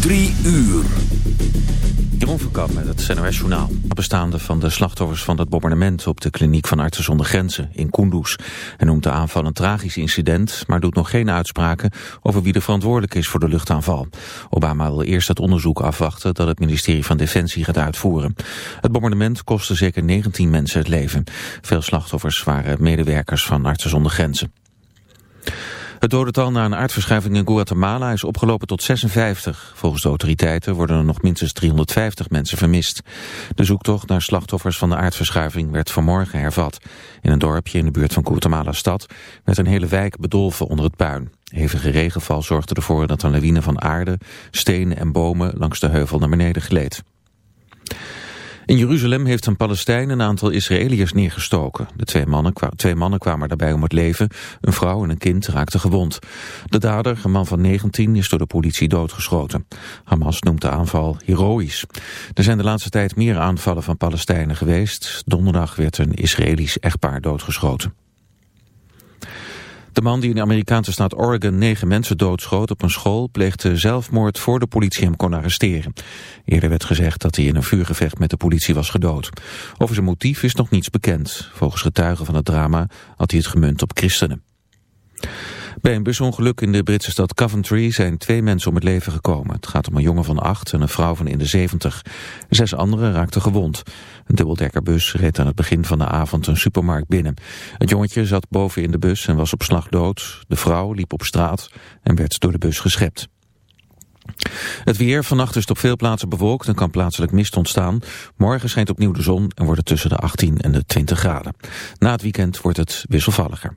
Drie uur. Jeroen van met het NOS Journaal. Bestaande van de slachtoffers van het bombardement op de kliniek van Artsen zonder Grenzen in Kunduz. Hij noemt de aanval een tragisch incident, maar doet nog geen uitspraken over wie er verantwoordelijk is voor de luchtaanval. Obama wil eerst het onderzoek afwachten dat het ministerie van Defensie gaat uitvoeren. Het bombardement kostte zeker 19 mensen het leven. Veel slachtoffers waren medewerkers van Artsen zonder Grenzen. Het dodental na een aardverschuiving in Guatemala is opgelopen tot 56. Volgens de autoriteiten worden er nog minstens 350 mensen vermist. De zoektocht naar slachtoffers van de aardverschuiving werd vanmorgen hervat. In een dorpje in de buurt van Guatemala-stad werd een hele wijk bedolven onder het puin. Hevige regenval zorgde ervoor dat een lawine van aarde, stenen en bomen langs de heuvel naar beneden gleed. In Jeruzalem heeft een Palestijn een aantal Israëliërs neergestoken. De twee mannen, twee mannen kwamen daarbij om het leven. Een vrouw en een kind raakten gewond. De dader, een man van 19, is door de politie doodgeschoten. Hamas noemt de aanval heroïs. Er zijn de laatste tijd meer aanvallen van Palestijnen geweest. Donderdag werd een Israëlisch echtpaar doodgeschoten. De man die in de Amerikaanse staat Oregon negen mensen doodschoot op een school pleegde zelfmoord voor de politie hem kon arresteren. Eerder werd gezegd dat hij in een vuurgevecht met de politie was gedood. Over zijn motief is nog niets bekend. Volgens getuigen van het drama had hij het gemunt op christenen. Bij een busongeluk in de Britse stad Coventry zijn twee mensen om het leven gekomen. Het gaat om een jongen van acht en een vrouw van in de zeventig. Zes anderen raakten gewond. Een dubbeldekkerbus reed aan het begin van de avond een supermarkt binnen. Het jongetje zat boven in de bus en was op slag dood. De vrouw liep op straat en werd door de bus geschept. Het weer, vannacht is op veel plaatsen bewolkt en kan plaatselijk mist ontstaan. Morgen schijnt opnieuw de zon en wordt het tussen de 18 en de 20 graden. Na het weekend wordt het wisselvalliger.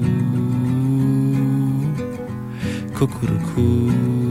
Cuckoo.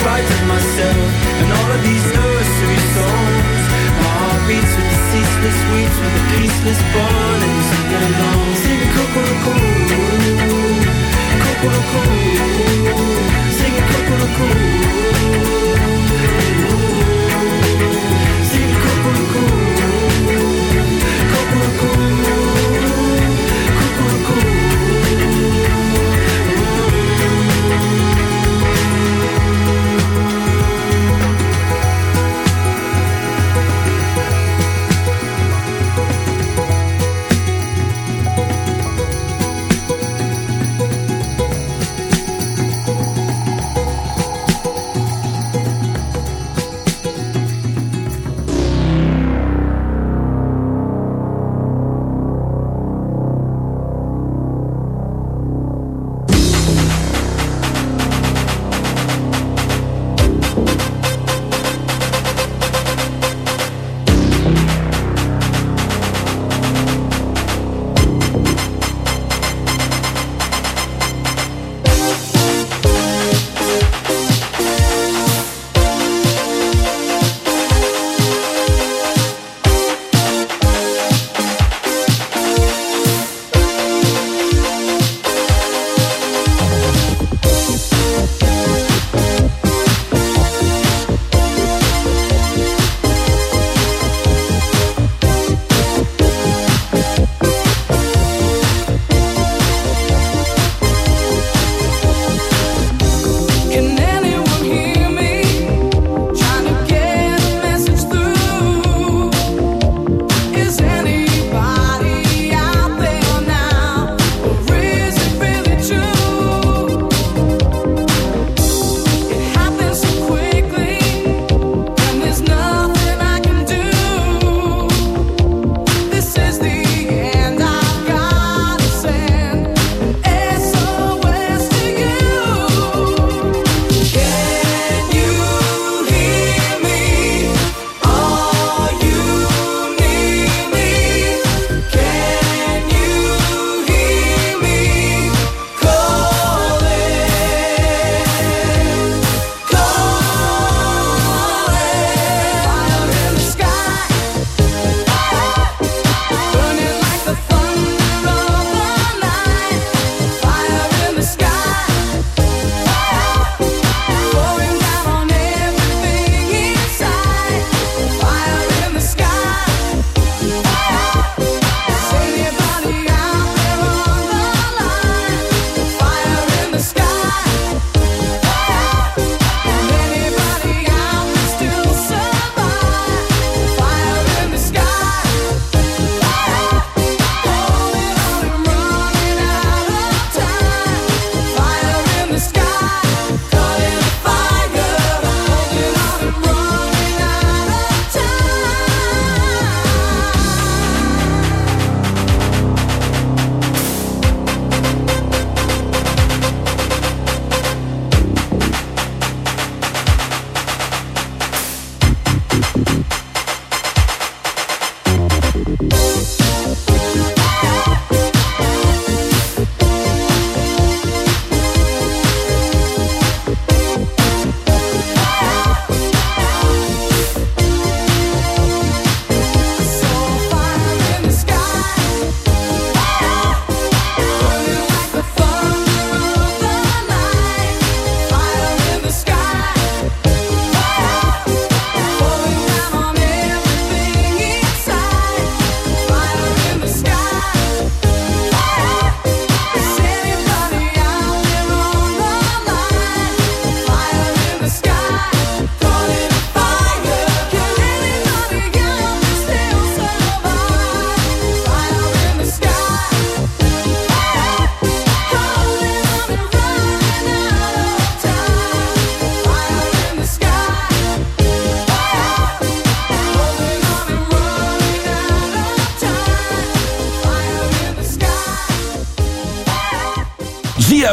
spite of myself and all of these nursery songs. My heart beats with the ceaseless weeps, with the peaceless burning sing along. Sing cuckoo-cuckoo, cuckoo-cuckoo, sing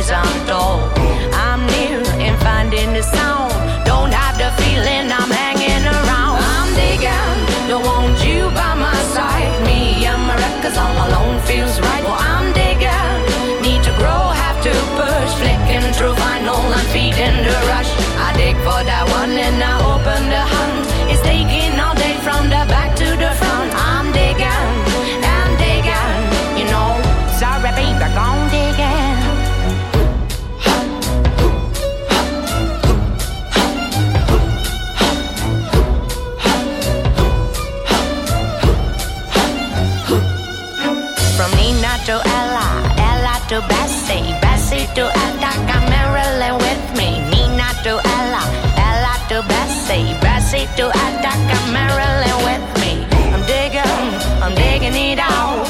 stories untold. I'm near in finding the sound. To Bessie, Bessie to Attica, Marilyn with me. Nina to Ella, Ella to Bessie, Bessie to Attica, Marilyn with me. I'm digging, I'm digging it out.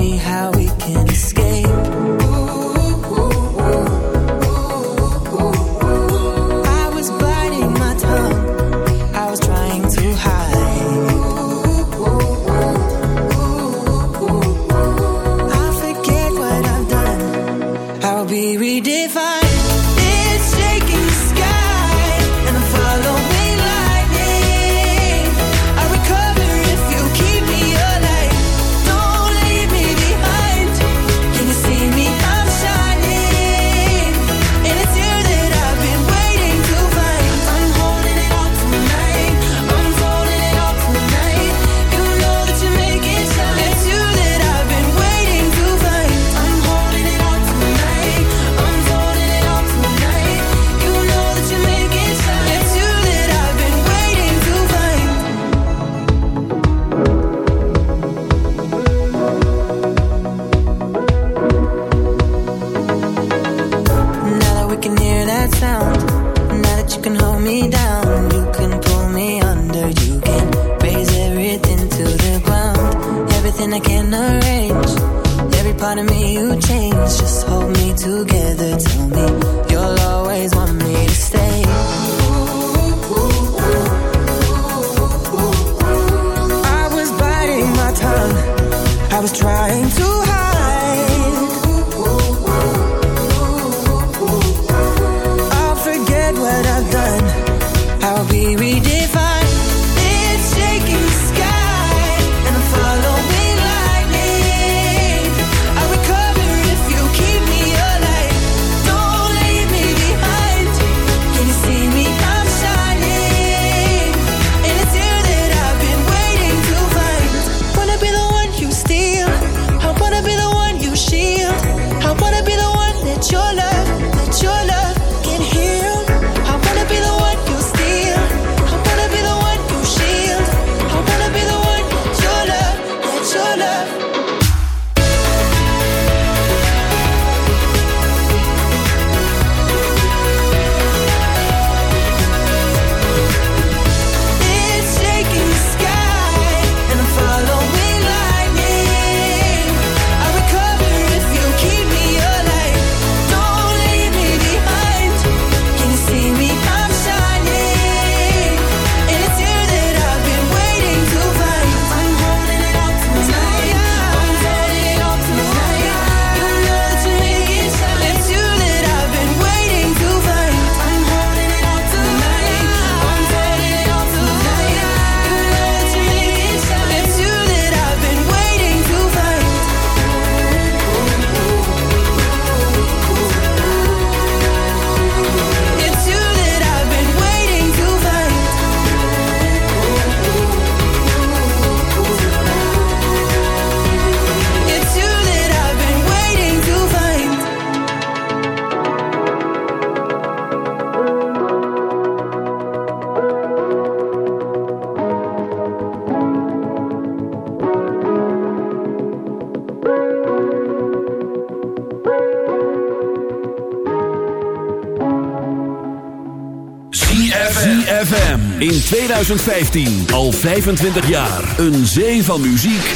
2015, al 25 jaar. Een zee van muziek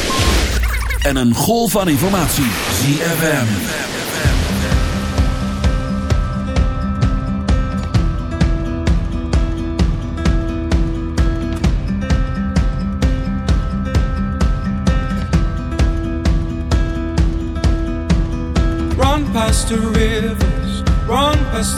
en een golf van informatie. ZFM. Run past the rivers, run past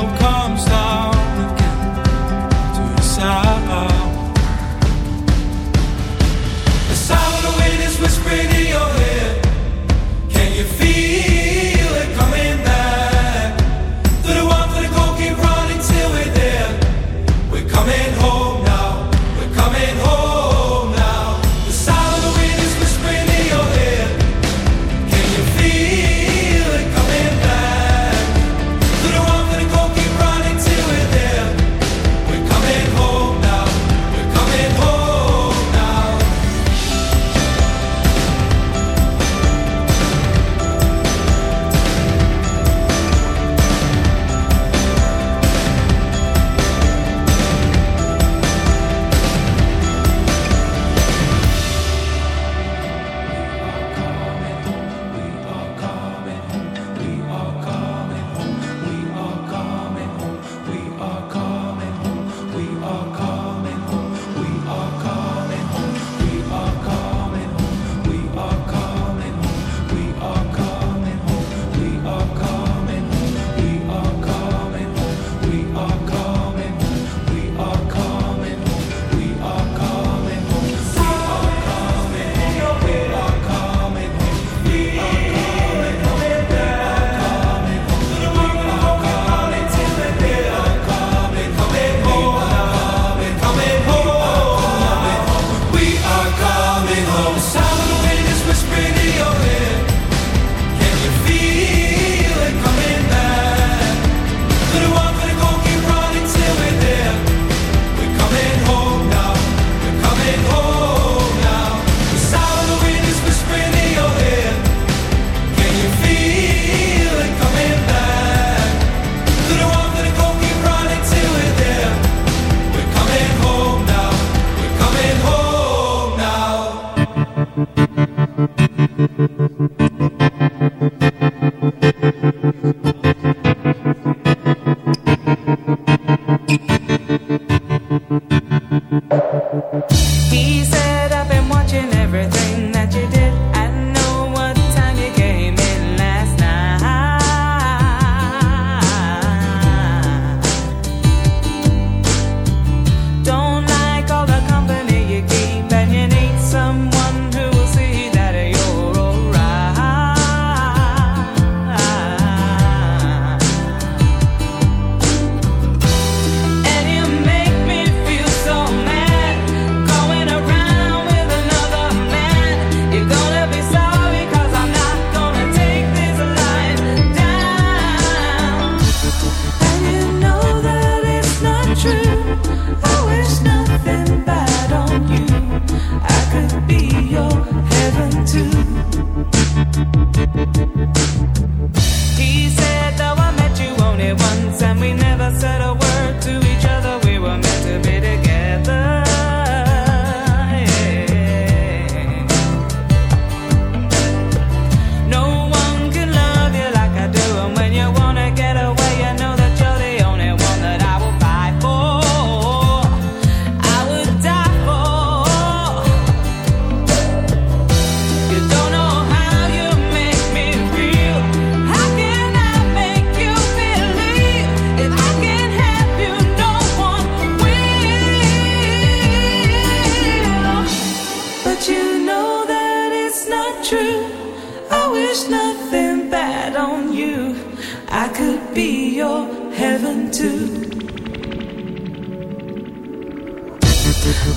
I could be your heaven too.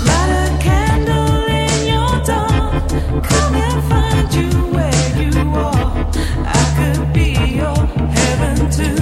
Light a candle in your. Come and find you where you are. I could be your heaven too.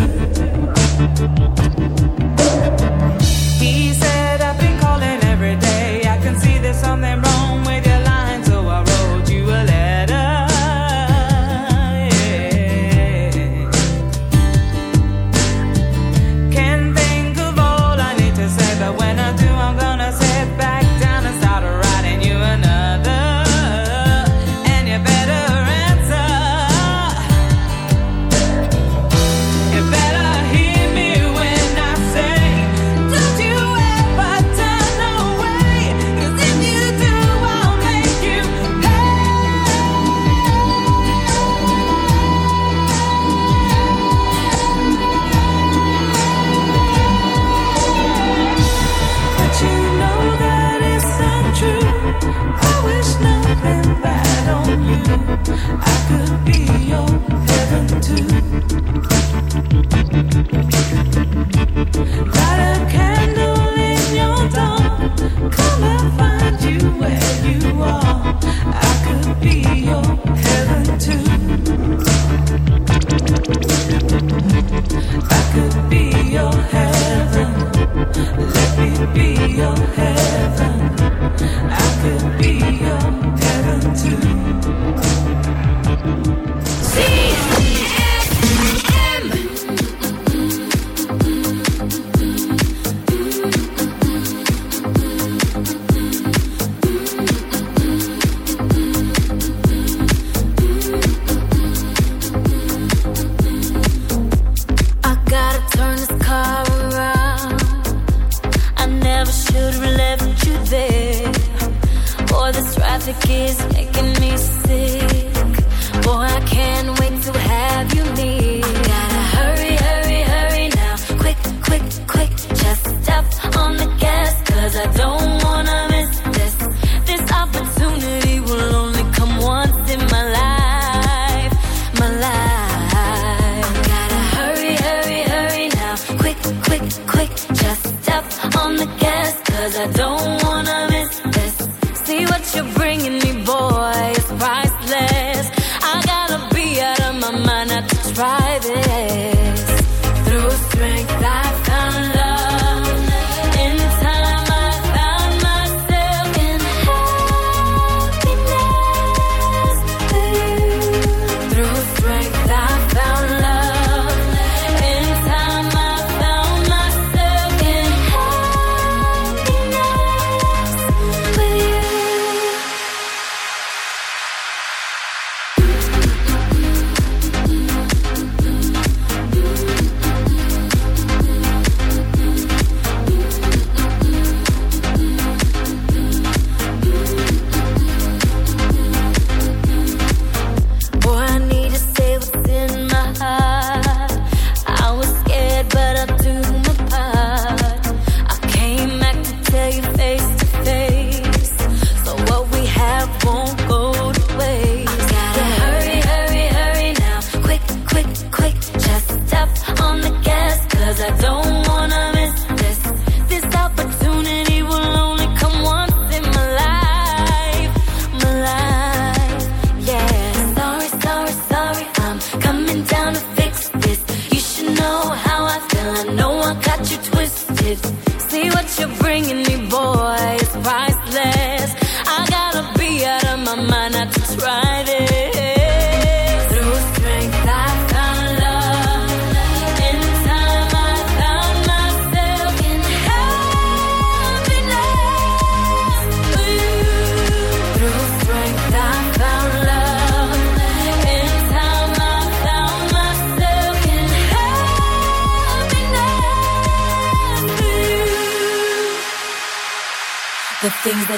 I don't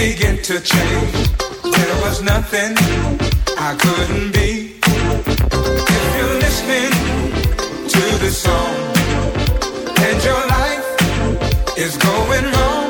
begin to change. There was nothing I couldn't be. If you're listening to the song and your life is going wrong.